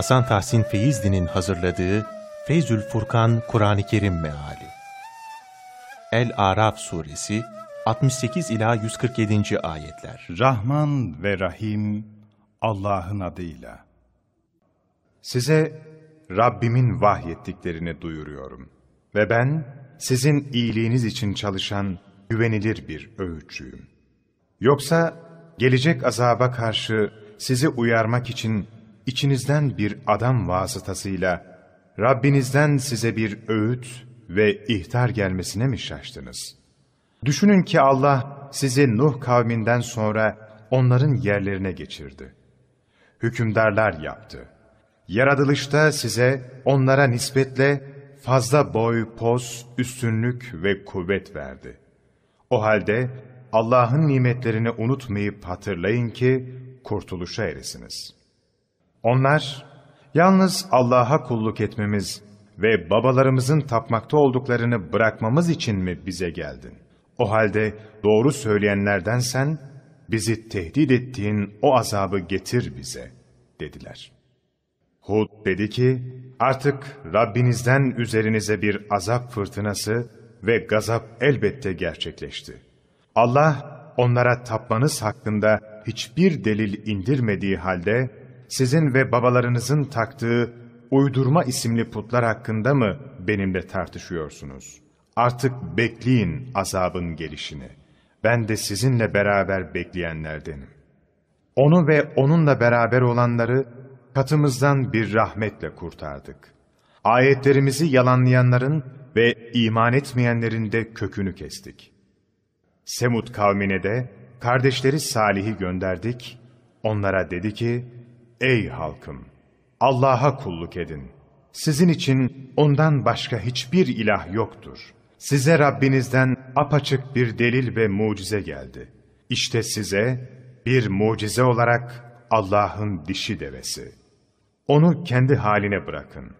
Hasan Tahsin Feyzli'nin hazırladığı Feyzül Furkan Kur'an-ı Kerim Meali El-Araf Suresi 68 ila 147. ayetler. Rahman ve Rahim Allah'ın adıyla. Size Rabbimin vahyettiklerini duyuruyorum. Ve ben sizin iyiliğiniz için çalışan güvenilir bir öğütçüyüm. Yoksa gelecek azaba karşı sizi uyarmak için içinizden bir adam vasıtasıyla Rabbinizden size bir öğüt ve ihtar gelmesine mi şaştınız? Düşünün ki Allah sizi Nuh kavminden sonra onların yerlerine geçirdi. Hükümdarlar yaptı. Yaratılışta size onlara nispetle fazla boy, poz, üstünlük ve kuvvet verdi. O halde Allah'ın nimetlerini unutmayıp hatırlayın ki kurtuluşa eresiniz. Onlar, yalnız Allah'a kulluk etmemiz ve babalarımızın tapmakta olduklarını bırakmamız için mi bize geldin? O halde doğru söyleyenlerden sen, bizi tehdit ettiğin o azabı getir bize, dediler. Hud dedi ki, artık Rabbinizden üzerinize bir azap fırtınası ve gazap elbette gerçekleşti. Allah, onlara tapmanız hakkında hiçbir delil indirmediği halde, sizin ve babalarınızın taktığı uydurma isimli putlar hakkında mı benimle tartışıyorsunuz? Artık bekleyin azabın gelişini. Ben de sizinle beraber bekleyenlerdenim. Onu ve onunla beraber olanları katımızdan bir rahmetle kurtardık. Ayetlerimizi yalanlayanların ve iman etmeyenlerin de kökünü kestik. Semud kavmine de kardeşleri Salih'i gönderdik. Onlara dedi ki, Ey halkım! Allah'a kulluk edin. Sizin için ondan başka hiçbir ilah yoktur. Size Rabbinizden apaçık bir delil ve mucize geldi. İşte size bir mucize olarak Allah'ın dişi devesi. Onu kendi haline bırakın.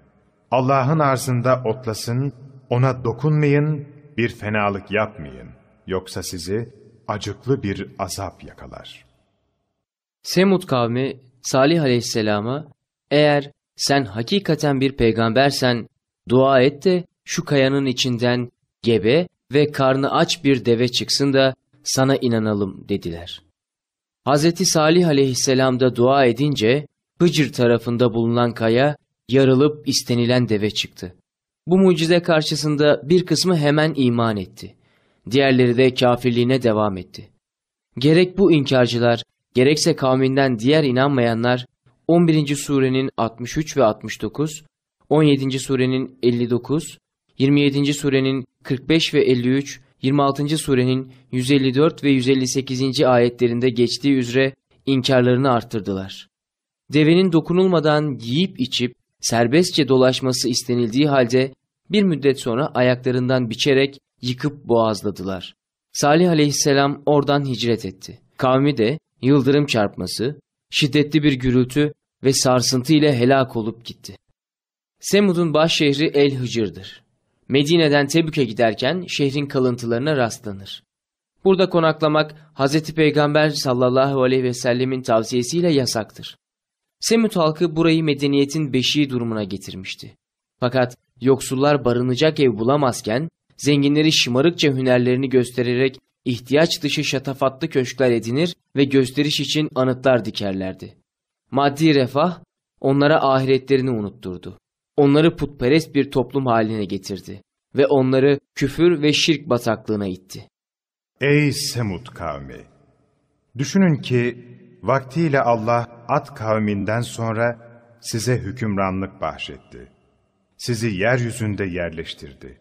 Allah'ın arzında otlasın, ona dokunmayın, bir fenalık yapmayın. Yoksa sizi acıklı bir azap yakalar. Semud kavmi Salih aleyhisselama eğer sen hakikaten bir peygambersen dua et de şu kayanın içinden gebe ve karnı aç bir deve çıksın da sana inanalım dediler. Hz. Salih aleyhisselam da dua edince Hıcır tarafında bulunan kaya yarılıp istenilen deve çıktı. Bu mucize karşısında bir kısmı hemen iman etti. Diğerleri de kafirliğine devam etti. Gerek bu inkarcılar, gerekse kavminden diğer inanmayanlar 11. surenin 63 ve 69, 17. surenin 59, 27. surenin 45 ve 53, 26. surenin 154 ve 158. ayetlerinde geçtiği üzere inkarlarını arttırdılar. Devenin dokunulmadan yiyip içip serbestçe dolaşması istenildiği halde bir müddet sonra ayaklarından biçerek yıkıp boğazladılar. Salih aleyhisselam oradan hicret etti. Kavmi de yıldırım çarpması, şiddetli bir gürültü ve sarsıntı ile helak olup gitti. Semud'un baş şehri El Hıcır'dır. Medine'den Tebük'e giderken şehrin kalıntılarına rastlanır. Burada konaklamak Hz. Peygamber sallallahu aleyhi ve sellemin tavsiyesiyle yasaktır. Semut halkı burayı medeniyetin beşiği durumuna getirmişti. Fakat yoksullar barınacak ev bulamazken zenginleri şımarıkça hünerlerini göstererek ihtiyaç dışı şatafatlı köşkler edinir ve gösteriş için anıtlar dikerlerdi. Maddi refah onlara ahiretlerini unutturdu. Onları putperest bir toplum haline getirdi ve onları küfür ve şirk bataklığına itti. Ey Semud kavmi! Düşünün ki vaktiyle Allah Ad kavminden sonra size hükümranlık bahşetti. Sizi yeryüzünde yerleştirdi.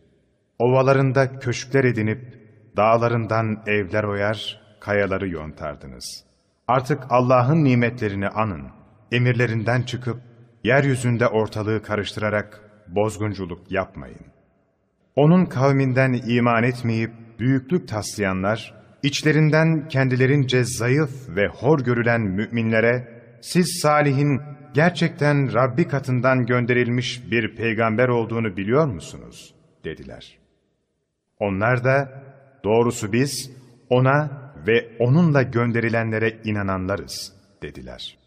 Ovalarında köşkler edinip dağlarından evler oyar, kayaları yontardınız. Artık Allah'ın nimetlerini anın, emirlerinden çıkıp yeryüzünde ortalığı karıştırarak bozgunculuk yapmayın. Onun kavminden iman etmeyip büyüklük taslayanlar, içlerinden kendilerince zayıf ve hor görülen müminlere, siz Salih'in gerçekten Rabbi katından gönderilmiş bir peygamber olduğunu biliyor musunuz? dediler. Onlar da, doğrusu biz ona ve onunla gönderilenlere inananlarız dediler.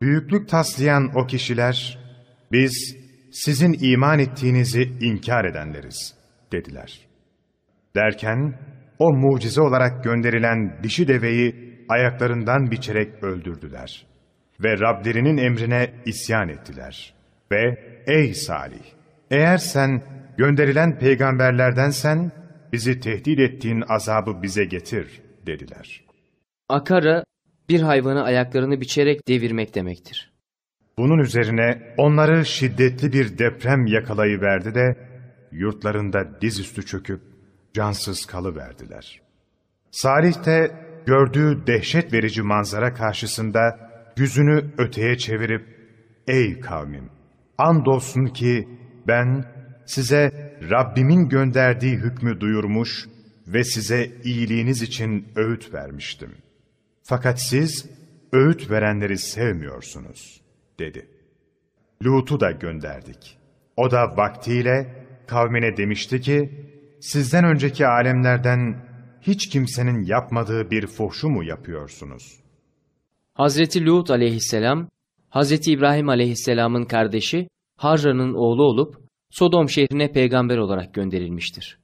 Büyüklük taslayan o kişiler, Biz sizin iman ettiğinizi inkar edenleriz dediler. Derken o mucize olarak gönderilen dişi deveyi ayaklarından biçerek öldürdüler. Ve Rablerinin emrine isyan ettiler. Ve ey Salih! Eğer sen gönderilen peygamberlerdensen bizi tehdit ettiğin azabı bize getir dediler. Akara bir hayvanı ayaklarını biçerek devirmek demektir. Bunun üzerine onları şiddetli bir deprem yakalayıverdi de yurtlarında dizüstü çöküp cansız kalıverdiler. Salih de gördüğü dehşet verici manzara karşısında yüzünü öteye çevirip Ey kavmim! Andolsun ki ben size Rabbimin gönderdiği hükmü duyurmuş ve size iyiliğiniz için öğüt vermiştim. Fakat siz öğüt verenleri sevmiyorsunuz, dedi. Lut'u da gönderdik. O da vaktiyle kavmine demişti ki, sizden önceki alemlerden hiç kimsenin yapmadığı bir fuhşu mu yapıyorsunuz? Hazreti Lut aleyhisselam, Hazreti İbrahim aleyhisselamın kardeşi Harra'nın oğlu olup Sodom şehrine peygamber olarak gönderilmiştir.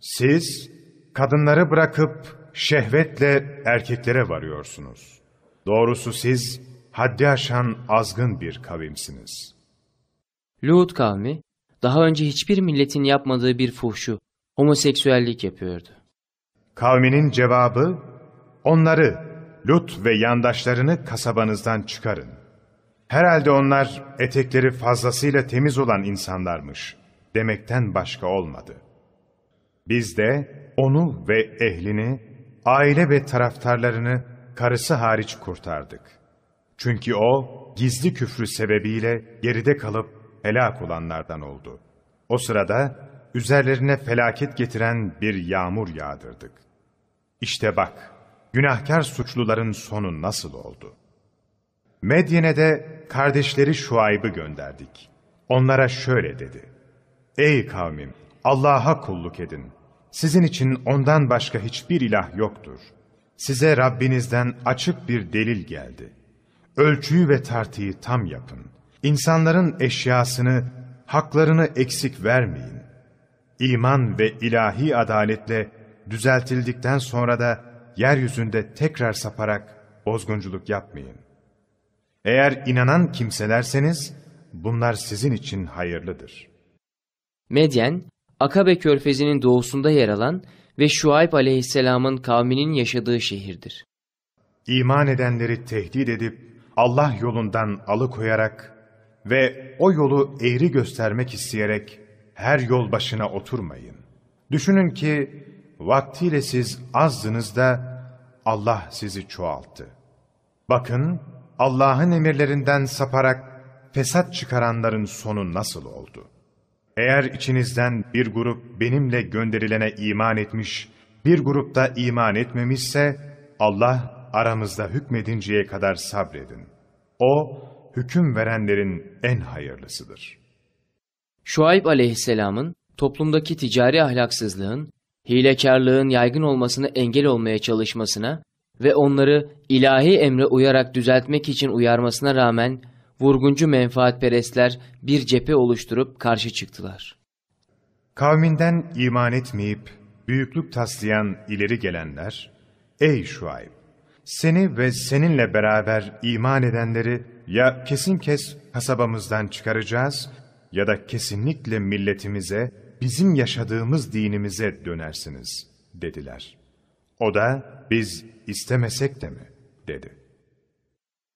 Siz kadınları bırakıp şehvetle erkeklere varıyorsunuz. Doğrusu siz haddi aşan azgın bir kavimsiniz. Lut kavmi, daha önce hiçbir milletin yapmadığı bir fuhşu, homoseksüellik yapıyordu. Kavminin cevabı, onları, Lut ve yandaşlarını kasabanızdan çıkarın. Herhalde onlar etekleri fazlasıyla temiz olan insanlarmış demekten başka olmadı. Biz de onu ve ehlini, aile ve taraftarlarını karısı hariç kurtardık. Çünkü o gizli küfrü sebebiyle geride kalıp helak olanlardan oldu. O sırada üzerlerine felaket getiren bir yağmur yağdırdık. İşte bak, günahkar suçluların sonu nasıl oldu? Medyen'e de kardeşleri Şuayb'ı gönderdik. Onlara şöyle dedi. Ey kavmim! Allah'a kulluk edin. Sizin için ondan başka hiçbir ilah yoktur. Size Rabbinizden açık bir delil geldi. Ölçüyü ve tartıyı tam yapın. İnsanların eşyasını, haklarını eksik vermeyin. İman ve ilahi adaletle düzeltildikten sonra da yeryüzünde tekrar saparak bozgunculuk yapmayın. Eğer inanan kimselerseniz bunlar sizin için hayırlıdır. Medyen, Akabe körfezinin doğusunda yer alan ve Şuayb aleyhisselamın kavminin yaşadığı şehirdir. İman edenleri tehdit edip Allah yolundan alıkoyarak ve o yolu eğri göstermek isteyerek her yol başına oturmayın. Düşünün ki vaktiyle siz azdınız da Allah sizi çoğalttı. Bakın Allah'ın emirlerinden saparak fesat çıkaranların sonu nasıl oldu? Eğer içinizden bir grup benimle gönderilene iman etmiş, bir grup da iman etmemişse, Allah aramızda hükmedinceye kadar sabredin. O, hüküm verenlerin en hayırlısıdır. Şuayb aleyhisselamın toplumdaki ticari ahlaksızlığın, hilekarlığın yaygın olmasını engel olmaya çalışmasına ve onları ilahi emre uyarak düzeltmek için uyarmasına rağmen vurguncu menfaatperestler bir cephe oluşturup karşı çıktılar. Kavminden iman etmeyip büyüklük taslayan ileri gelenler, Ey Şuayb! Seni ve seninle beraber iman edenleri ya kesin kes kasabamızdan çıkaracağız ya da kesinlikle milletimize, bizim yaşadığımız dinimize dönersiniz, dediler. O da biz istemesek de mi, dedi.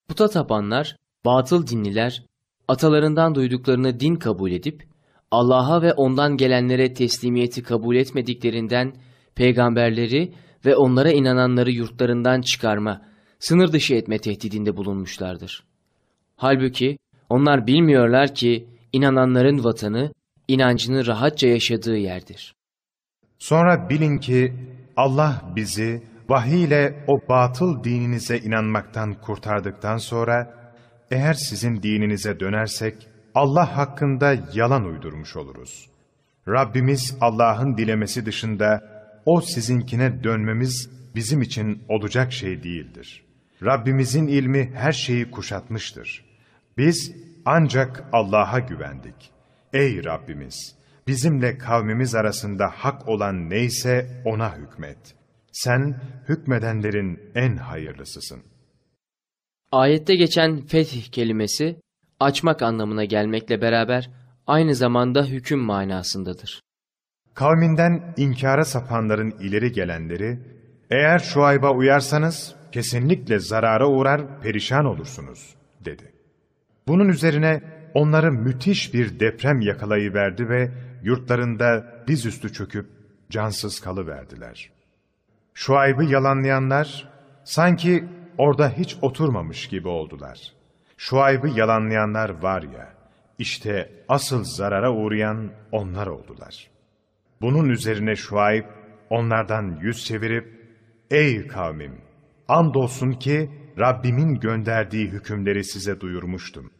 Puta tapanlar, batıl dinliler, atalarından duyduklarını din kabul edip, Allah'a ve ondan gelenlere teslimiyeti kabul etmediklerinden, peygamberleri ve onlara inananları yurtlarından çıkarma, sınır dışı etme tehdidinde bulunmuşlardır. Halbuki onlar bilmiyorlar ki inananların vatanı, inancını rahatça yaşadığı yerdir. Sonra bilin ki Allah bizi vahiy ile o batıl dininize inanmaktan kurtardıktan sonra eğer sizin dininize dönersek Allah hakkında yalan uydurmuş oluruz. Rabbimiz Allah'ın dilemesi dışında o sizinkine dönmemiz bizim için olacak şey değildir. Rabbimizin ilmi her şeyi kuşatmıştır. Biz ancak Allah'a güvendik. Ey Rabbimiz! Bizimle kavmimiz arasında hak olan neyse ona hükmet. Sen hükmedenlerin en hayırlısısın. Ayette geçen fetih kelimesi açmak anlamına gelmekle beraber aynı zamanda hüküm manasındadır. Kavminden inkara sapanların ileri gelenleri, eğer Şuayb'a uyarsanız kesinlikle zarara uğrar, perişan olursunuz, dedi. Bunun üzerine onları müthiş bir deprem yakalayıverdi ve yurtlarında dizüstü çöküp cansız kalıverdiler. Şuayb'ı yalanlayanlar sanki orada hiç oturmamış gibi oldular. Şuayb'ı yalanlayanlar var ya, işte asıl zarara uğrayan onlar oldular. Bunun üzerine Şuayb onlardan yüz çevirip, Ey kavmim! Andolsun ki Rabbimin gönderdiği hükümleri size duyurmuştum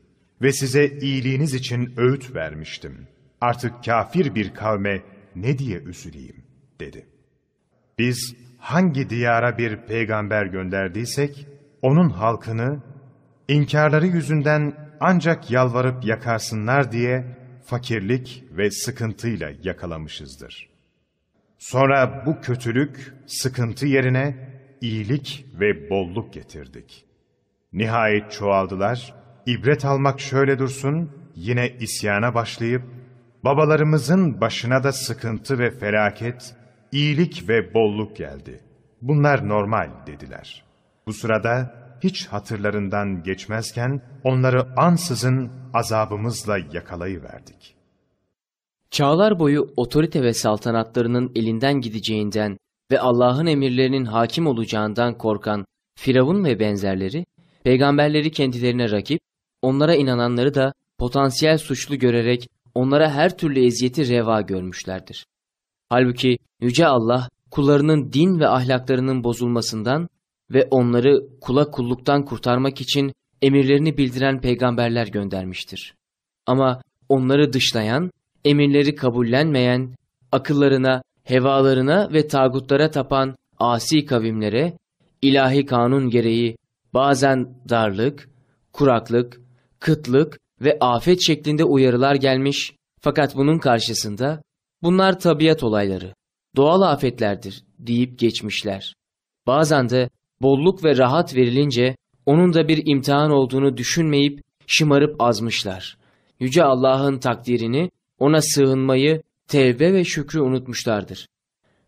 ve size iyiliğiniz için öğüt vermiştim. Artık kafir bir kavme ne diye üzüleyim, dedi. Biz hangi diyara bir peygamber gönderdiysek, onun halkını, inkarları yüzünden ancak yalvarıp yakarsınlar diye fakirlik ve sıkıntıyla yakalamışızdır. Sonra bu kötülük, sıkıntı yerine iyilik ve bolluk getirdik. Nihayet çoğaldılar, ibret almak şöyle dursun, yine isyana başlayıp, babalarımızın başına da sıkıntı ve felaket, iyilik ve bolluk geldi. Bunlar normal dediler. Bu sırada hiç hatırlarından geçmezken onları ansızın azabımızla yakalayıverdik. Çağlar boyu otorite ve saltanatlarının elinden gideceğinden ve Allah'ın emirlerinin hakim olacağından korkan Firavun ve benzerleri, peygamberleri kendilerine rakip, onlara inananları da potansiyel suçlu görerek onlara her türlü eziyeti reva görmüşlerdir. Halbuki Yüce Allah kullarının din ve ahlaklarının bozulmasından ve onları kula kulluktan kurtarmak için emirlerini bildiren peygamberler göndermiştir. Ama onları dışlayan, emirleri kabullenmeyen, akıllarına, hevalarına ve tağutlara tapan asi kavimlere, ilahi kanun gereği bazen darlık, kuraklık, kıtlık ve afet şeklinde uyarılar gelmiş fakat bunun karşısında bunlar tabiat olayları, doğal afetlerdir deyip geçmişler. Bazen de bolluk ve rahat verilince onun da bir imtihan olduğunu düşünmeyip şımarıp azmışlar. Yüce Allah'ın takdirini, ona sığınmayı, tevbe ve şükrü unutmuşlardır.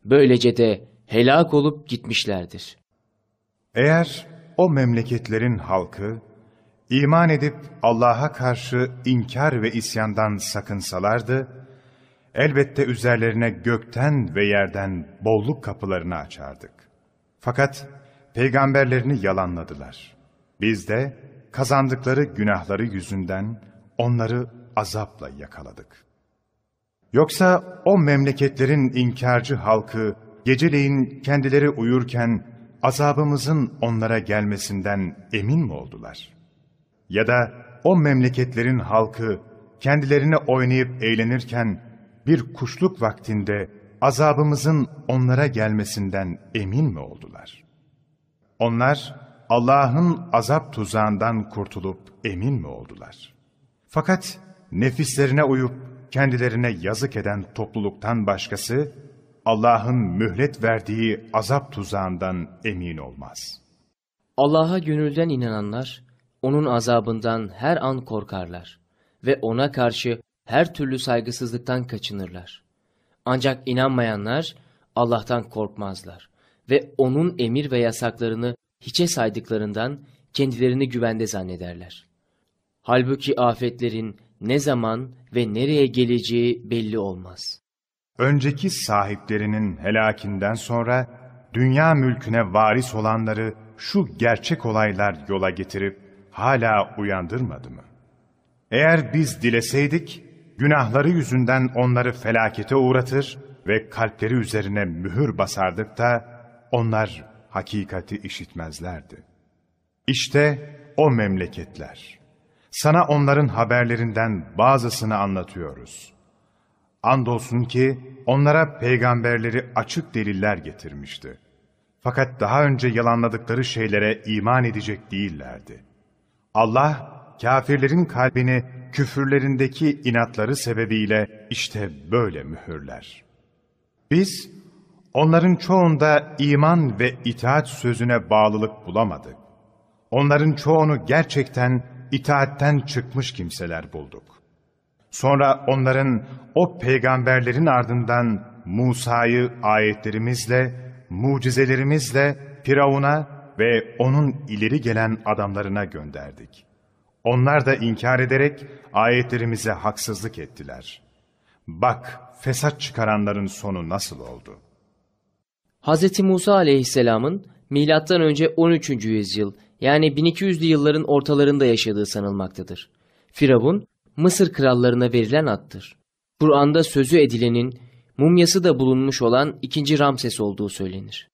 Böylece de helak olup gitmişlerdir. Eğer o memleketlerin halkı, iman edip Allah'a karşı inkar ve isyandan sakınsalardı, elbette üzerlerine gökten ve yerden bolluk kapılarını açardık. Fakat peygamberlerini yalanladılar. Biz de kazandıkları günahları yüzünden onları azapla yakaladık. Yoksa o memleketlerin inkarcı halkı geceleyin kendileri uyurken azabımızın onlara gelmesinden emin mi oldular? Ya da o memleketlerin halkı kendilerine oynayıp eğlenirken bir kuşluk vaktinde azabımızın onlara gelmesinden emin mi oldular? Onlar Allah'ın azap tuzağından kurtulup emin mi oldular? Fakat nefislerine uyup kendilerine yazık eden topluluktan başkası, Allah'ın mühlet verdiği azap tuzağından emin olmaz. Allah'a gönülden inananlar, onun azabından her an korkarlar ve ona karşı her türlü saygısızlıktan kaçınırlar. Ancak inanmayanlar Allah'tan korkmazlar ve onun emir ve yasaklarını hiçe saydıklarından kendilerini güvende zannederler. Halbuki afetlerin ne zaman ve nereye geleceği belli olmaz. Önceki sahiplerinin helakinden sonra dünya mülküne varis olanları şu gerçek olaylar yola getirip hala uyandırmadı mı? Eğer biz dileseydik, günahları yüzünden onları felakete uğratır ve kalpleri üzerine mühür basardık da onlar hakikati işitmezlerdi. İşte o memleketler. Sana onların haberlerinden bazısını anlatıyoruz. Andolsun ki onlara peygamberleri açık deliller getirmişti. Fakat daha önce yalanladıkları şeylere iman edecek değillerdi. Allah kafirlerin kalbini küfürlerindeki inatları sebebiyle işte böyle mühürler. Biz onların çoğunda iman ve itaat sözüne bağlılık bulamadık. Onların çoğunu gerçekten itaatten çıkmış kimseler bulduk. Sonra onların o peygamberlerin ardından Musa'yı ayetlerimizle, mucizelerimizle Firavun'a ve onun ileri gelen adamlarına gönderdik. Onlar da inkar ederek ayetlerimize haksızlık ettiler. Bak fesat çıkaranların sonu nasıl oldu? Hz. Musa aleyhisselamın milattan önce 13. yüzyıl yani 1200'lü yılların ortalarında yaşadığı sanılmaktadır. Firavun, Mısır krallarına verilen attır. Kur'an'da sözü edilenin mumyası da bulunmuş olan 2. Ramses olduğu söylenir.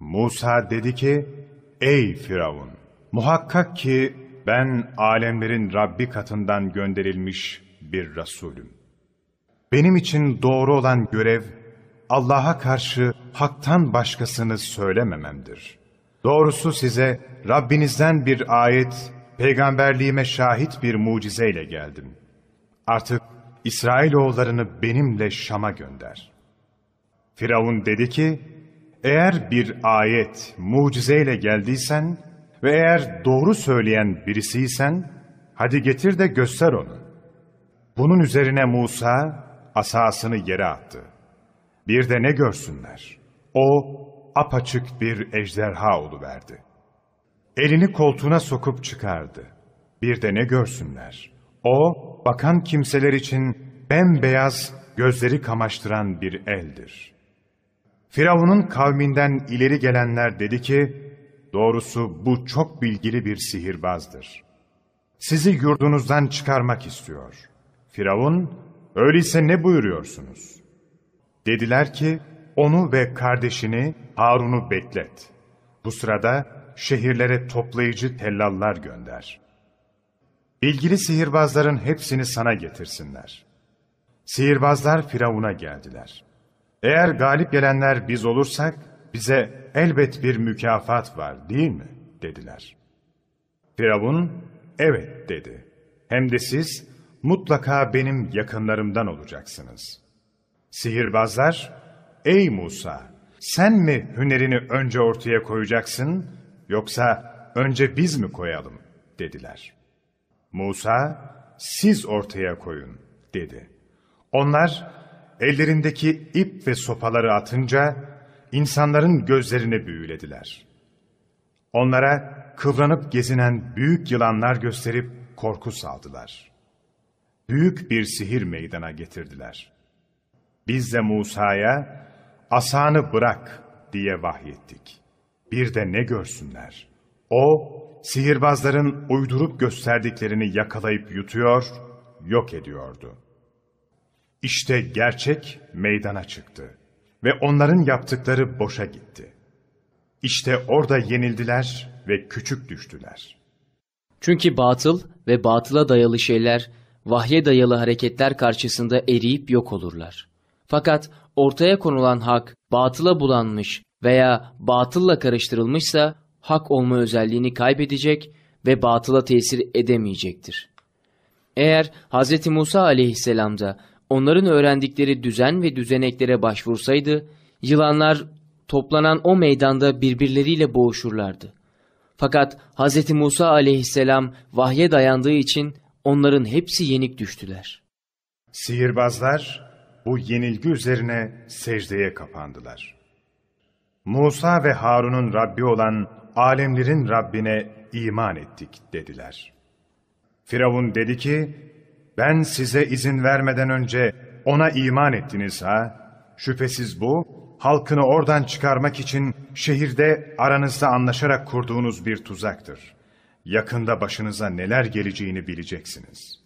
Musa dedi ki, Ey Firavun! Muhakkak ki ben alemlerin Rabbi katından gönderilmiş bir Resulüm. Benim için doğru olan görev, Allah'a karşı haktan başkasını söylemememdir. Doğrusu size Rabbinizden bir ayet, peygamberliğime şahit bir mucizeyle geldim. Artık İsrailoğullarını benimle Şam'a gönder. Firavun dedi ki, eğer bir ayet, mucizeyle geldiysen ve eğer doğru söyleyen birisiysen, hadi getir de göster onu. Bunun üzerine Musa asasını yere attı. Bir de ne görsünler? O apaçık bir ejderha oluverdi. Elini koltuğuna sokup çıkardı. Bir de ne görsünler? O, bakan kimseler için bembeyaz, gözleri kamaştıran bir eldir. Firavun'un kavminden ileri gelenler dedi ki, doğrusu bu çok bilgili bir sihirbazdır. Sizi yurdunuzdan çıkarmak istiyor. Firavun, öyleyse ne buyuruyorsunuz? Dediler ki, onu ve kardeşini Harun'u beklet. Bu sırada şehirlere toplayıcı tellallar gönder. Bilgili sihirbazların hepsini sana getirsinler. Sihirbazlar Firavun'a geldiler. Eğer galip gelenler biz olursak, bize elbet bir mükafat var değil mi? dediler. Firavun, evet dedi. Hem de siz mutlaka benim yakınlarımdan olacaksınız. Sihirbazlar, ey Musa, sen mi hünerini önce ortaya koyacaksın, yoksa önce biz mi koyalım, dediler. Musa, siz ortaya koyun, dedi. Onlar, ellerindeki ip ve sopaları atınca, insanların gözlerini büyülediler. Onlara kıvranıp gezinen büyük yılanlar gösterip korku saldılar. Büyük bir sihir meydana getirdiler. Biz de Musa'ya, asanı bırak diye vahyettik. Bir de ne görsünler? O, sihirbazların uydurup gösterdiklerini yakalayıp yutuyor, yok ediyordu. İşte gerçek meydana çıktı ve onların yaptıkları boşa gitti. İşte orada yenildiler ve küçük düştüler. Çünkü batıl ve batıla dayalı şeyler, vahye dayalı hareketler karşısında eriyip yok olurlar. Fakat ortaya konulan hak batıla bulanmış veya batılla karıştırılmışsa hak olma özelliğini kaybedecek ve batıla tesir edemeyecektir. Eğer Hz. Musa aleyhisselam da onların öğrendikleri düzen ve düzeneklere başvursaydı, yılanlar toplanan o meydanda birbirleriyle boğuşurlardı. Fakat Hz. Musa aleyhisselam vahye dayandığı için onların hepsi yenik düştüler. Sihirbazlar bu yenilgi üzerine secdeye kapandılar. Musa ve Harun'un Rabbi olan alemlerin Rabbine iman ettik dediler. Firavun dedi ki, ben size izin vermeden önce ona iman ettiniz ha? Şüphesiz bu, halkını oradan çıkarmak için şehirde aranızda anlaşarak kurduğunuz bir tuzaktır. Yakında başınıza neler geleceğini bileceksiniz.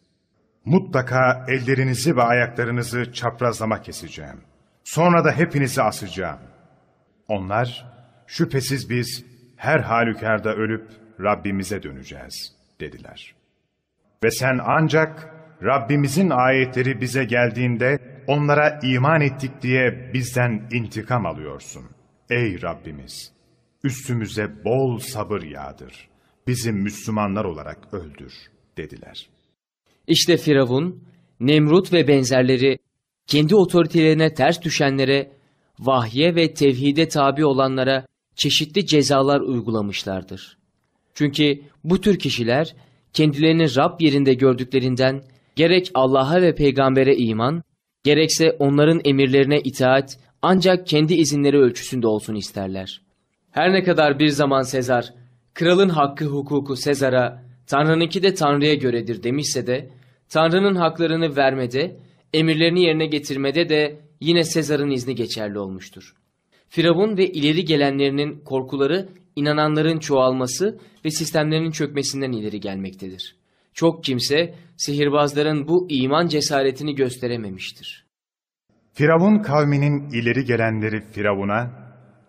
Mutlaka ellerinizi ve ayaklarınızı çaprazlama keseceğim. Sonra da hepinizi asacağım. Onlar, şüphesiz biz her halükarda ölüp Rabbimize döneceğiz, dediler. Ve sen ancak Rabbimizin ayetleri bize geldiğinde onlara iman ettik diye bizden intikam alıyorsun. Ey Rabbimiz! Üstümüze bol sabır yağdır. Bizi Müslümanlar olarak öldür. dediler. İşte Firavun, Nemrut ve benzerleri kendi otoritelerine ters düşenlere, vahye ve tevhide tabi olanlara çeşitli cezalar uygulamışlardır. Çünkü bu tür kişiler kendilerini Rab yerinde gördüklerinden gerek Allah'a ve peygambere iman, gerekse onların emirlerine itaat ancak kendi izinleri ölçüsünde olsun isterler. Her ne kadar bir zaman Sezar, kralın hakkı hukuku Sezar'a, Tanrı'nınki de Tanrı'ya göredir demişse de, Tanrı'nın haklarını vermede, emirlerini yerine getirmede de yine Sezar'ın izni geçerli olmuştur. Firavun ve ileri gelenlerinin korkuları inananların çoğalması ve sistemlerinin çökmesinden ileri gelmektedir. Çok kimse sihirbazların bu iman cesaretini gösterememiştir. Firavun kavminin ileri gelenleri Firavun'a,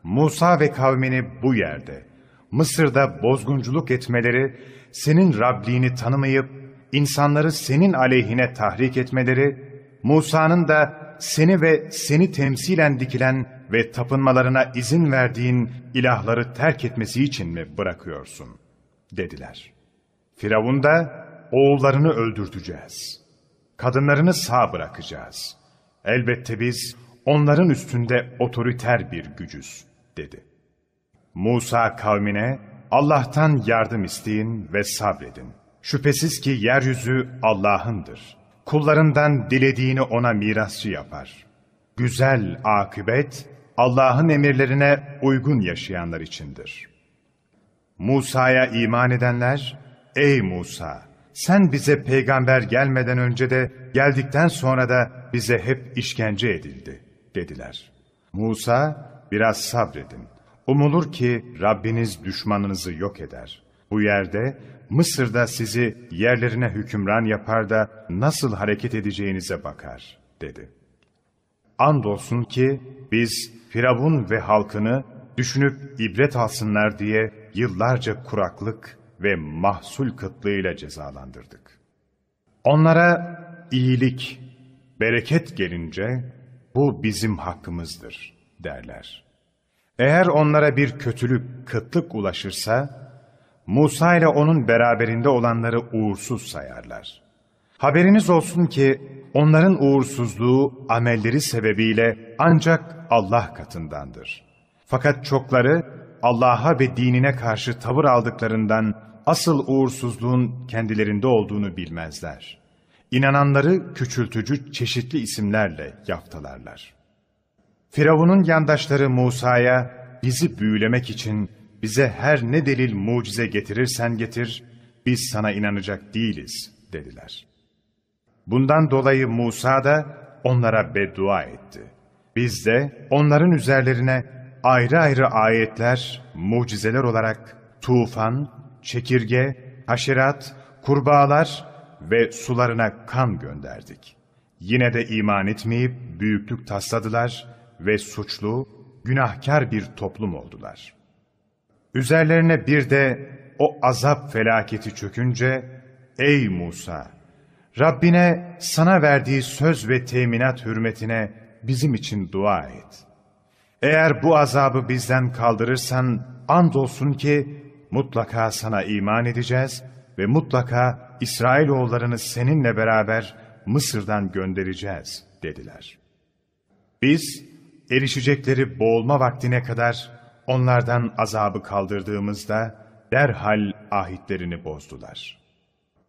Musa ve kavmini bu yerde, Mısır'da bozgunculuk etmeleri, senin Rabliğini tanımayıp, insanları senin aleyhine tahrik etmeleri, Musa'nın da seni ve seni temsilen dikilen ve tapınmalarına izin verdiğin ilahları terk etmesi için mi bırakıyorsun? dediler. Firavun da oğullarını öldürteceğiz. Kadınlarını sağ bırakacağız. Elbette biz onların üstünde otoriter bir gücüz dedi. Musa kavmine Allah'tan yardım isteyin ve sabredin. Şüphesiz ki yeryüzü Allah'ındır. Kullarından dilediğini ona mirasçı yapar. Güzel akıbet Allah'ın emirlerine uygun yaşayanlar içindir. Musa'ya iman edenler, Ey Musa! Sen bize peygamber gelmeden önce de geldikten sonra da bize hep işkence edildi, dediler. Musa, biraz sabredin. Umulur ki Rabbiniz düşmanınızı yok eder. Bu yerde Mısır'da sizi yerlerine hükümran yapar da nasıl hareket edeceğinize bakar, dedi. Andolsun ki biz Firavun ve halkını düşünüp ibret alsınlar diye yıllarca kuraklık ve mahsul kıtlığıyla cezalandırdık. Onlara iyilik, bereket gelince bu bizim hakkımızdır derler. Eğer onlara bir kötülük, kıtlık ulaşırsa, Musa ile onun beraberinde olanları uğursuz sayarlar. Haberiniz olsun ki onların uğursuzluğu amelleri sebebiyle ancak Allah katındandır. Fakat çokları Allah'a ve dinine karşı tavır aldıklarından asıl uğursuzluğun kendilerinde olduğunu bilmezler. İnananları küçültücü çeşitli isimlerle yaftalarlar. Firavun'un yandaşları Musa'ya bizi büyülemek için bize her ne delil mucize getirirsen getir, biz sana inanacak değiliz dediler. Bundan dolayı Musa da onlara beddua etti. Biz de onların üzerlerine ayrı ayrı ayetler, mucizeler olarak tufan, çekirge, haşerat, kurbağalar ve sularına kan gönderdik. Yine de iman etmeyip büyüklük tasladılar ve suçlu, günahkar bir toplum oldular. Üzerlerine bir de o azap felaketi çökünce, Ey Musa! Rabbine sana verdiği söz ve teminat hürmetine bizim için dua et. Eğer bu azabı bizden kaldırırsan andolsun ki mutlaka sana iman edeceğiz ve mutlaka İsrailoğullarını seninle beraber Mısır'dan göndereceğiz dediler. Biz erişecekleri boğulma vaktine kadar onlardan azabı kaldırdığımızda derhal ahitlerini bozdular.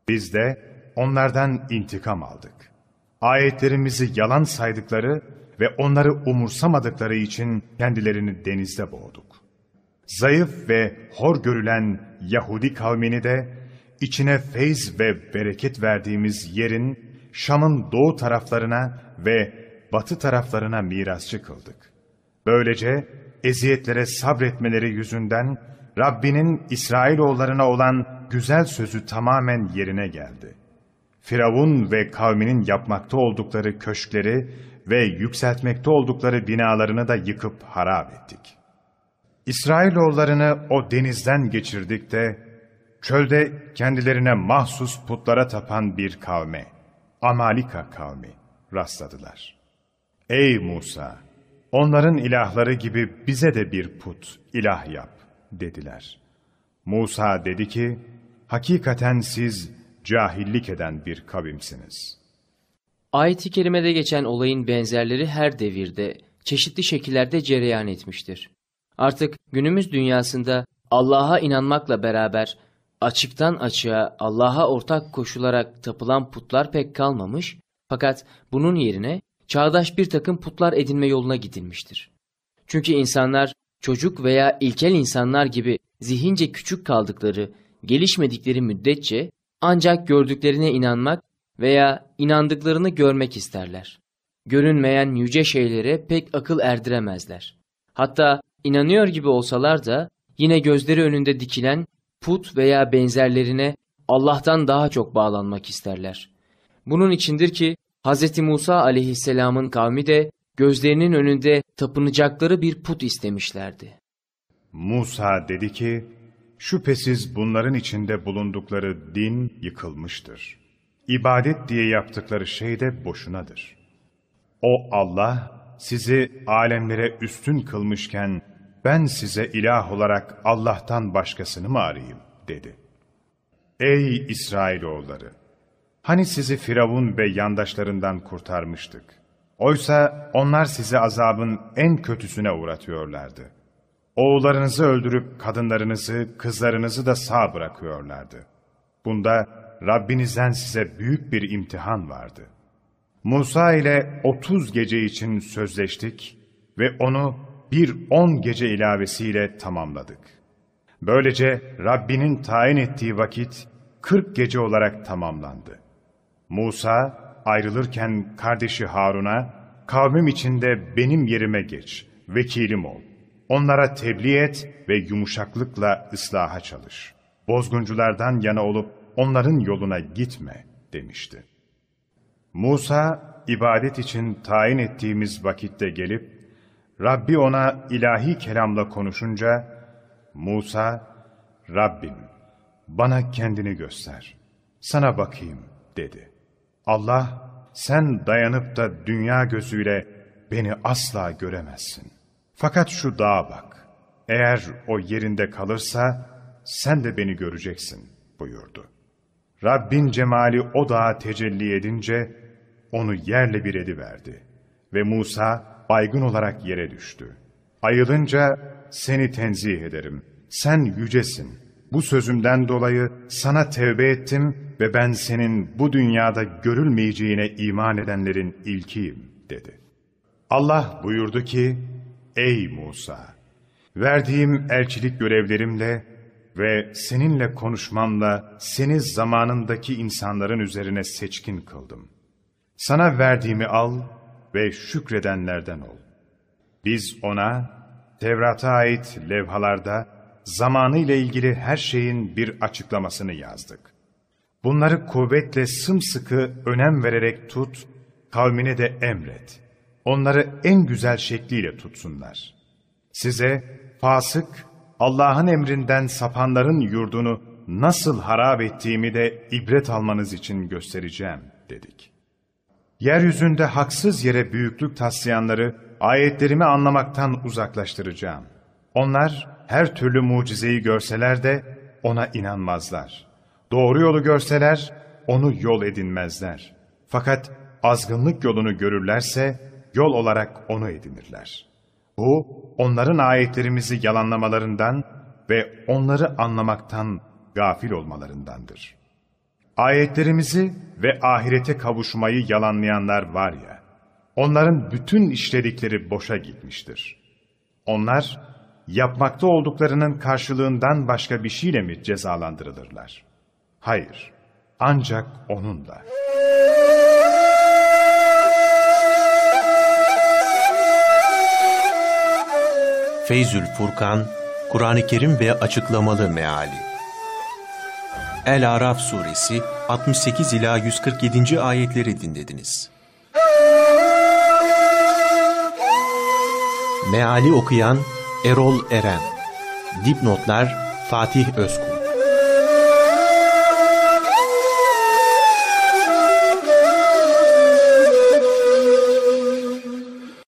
Biz de onlardan intikam aldık. Ayetlerimizi yalan saydıkları ve onları umursamadıkları için kendilerini denizde boğduk. Zayıf ve hor görülen Yahudi kavmini de içine feyz ve bereket verdiğimiz yerin Şam'ın doğu taraflarına ve batı taraflarına mirasçı kıldık. Böylece eziyetlere sabretmeleri yüzünden Rabbinin İsrailoğullarına olan güzel sözü tamamen yerine geldi. Firavun ve kavminin yapmakta oldukları köşkleri ve yükseltmekte oldukları binalarını da yıkıp harap ettik. İsrailoğullarını o denizden geçirdik de, çölde kendilerine mahsus putlara tapan bir kavme, Amalika kavmi rastladılar. Ey Musa! Onların ilahları gibi bize de bir put, ilah yap, dediler. Musa dedi ki, hakikaten siz cahillik eden bir kavimsiniz. Ayet-i kerimede geçen olayın benzerleri her devirde, çeşitli şekillerde cereyan etmiştir. Artık günümüz dünyasında Allah'a inanmakla beraber açıktan açığa Allah'a ortak koşularak tapılan putlar pek kalmamış fakat bunun yerine çağdaş bir takım putlar edinme yoluna gidilmiştir. Çünkü insanlar çocuk veya ilkel insanlar gibi zihince küçük kaldıkları, gelişmedikleri müddetçe ancak gördüklerine inanmak veya inandıklarını görmek isterler. Görünmeyen yüce şeylere pek akıl erdiremezler. Hatta inanıyor gibi olsalar da yine gözleri önünde dikilen put veya benzerlerine Allah'tan daha çok bağlanmak isterler. Bunun içindir ki Hz. Musa aleyhisselamın kavmi de gözlerinin önünde tapınacakları bir put istemişlerdi. Musa dedi ki, şüphesiz bunların içinde bulundukları din yıkılmıştır. İbadet diye yaptıkları şey de boşunadır. O Allah sizi alemlere üstün kılmışken ben size ilah olarak Allah'tan başkasını mı arayayım dedi. Ey İsrailoğulları! Hani sizi Firavun ve yandaşlarından kurtarmıştık. Oysa onlar sizi azabın en kötüsüne uğratıyorlardı. Oğullarınızı öldürüp kadınlarınızı, kızlarınızı da sağ bırakıyorlardı. Bunda Rabbinizden size büyük bir imtihan vardı. Musa ile 30 gece için sözleştik ve onu bir 10 gece ilavesiyle tamamladık. Böylece Rabbinin tayin ettiği vakit 40 gece olarak tamamlandı. Musa ayrılırken kardeşi Harun'a, kavmim içinde benim yerime geç, vekilim ol. Onlara tebliğ et ve yumuşaklıkla ıslaha çalış. Bozgunculardan yana olup onların yoluna gitme demişti. Musa, ibadet için tayin ettiğimiz vakitte gelip, Rabbi ona ilahi kelamla konuşunca, Musa, Rabbim, bana kendini göster, sana bakayım dedi. Allah, sen dayanıp da dünya gözüyle beni asla göremezsin. Fakat şu dağa bak, eğer o yerinde kalırsa, sen de beni göreceksin buyurdu. Rabbin cemali o dağa tecelli edince, onu yerle bir ediverdi. Ve Musa baygın olarak yere düştü. Ayılınca, seni tenzih ederim, sen yücesin. Bu sözümden dolayı sana tevbe ettim ve ben senin bu dünyada görülmeyeceğine iman edenlerin ilkiyim, dedi. Allah buyurdu ki, Ey Musa! Verdiğim elçilik görevlerimle ve seninle konuşmamla seni zamanındaki insanların üzerine seçkin kıldım. Sana verdiğimi al ve şükredenlerden ol. Biz ona Tevrat'a ait levhalarda zamanı ile ilgili her şeyin bir açıklamasını yazdık. Bunları kuvvetle sımsıkı önem vererek tut, kavmine de emret. Onları en güzel şekliyle tutsunlar. Size fasık, Allah'ın emrinden sapanların yurdunu nasıl harap ettiğimi de ibret almanız için göstereceğim dedik. Yeryüzünde haksız yere büyüklük taslayanları ayetlerimi anlamaktan uzaklaştıracağım. Onlar her türlü mucizeyi görseler de ona inanmazlar. Doğru yolu görseler onu yol edinmezler. Fakat azgınlık yolunu görürlerse yol olarak onu edinirler. Bu onların ayetlerimizi yalanlamalarından ve onları anlamaktan gafil olmalarındandır. Ayetlerimizi ve ahirete kavuşmayı yalanlayanlar var ya, onların bütün işledikleri boşa gitmiştir. Onlar, yapmakta olduklarının karşılığından başka bir şeyle mi cezalandırılırlar? Hayır, ancak onunla. Feyzül Furkan, Kur'an-ı Kerim ve Açıklamalı Meali El-Araf Suresi 68 ila 147. ayetleri dinlediniz. Meali okuyan Erol Eren Dipnotlar Fatih Özkul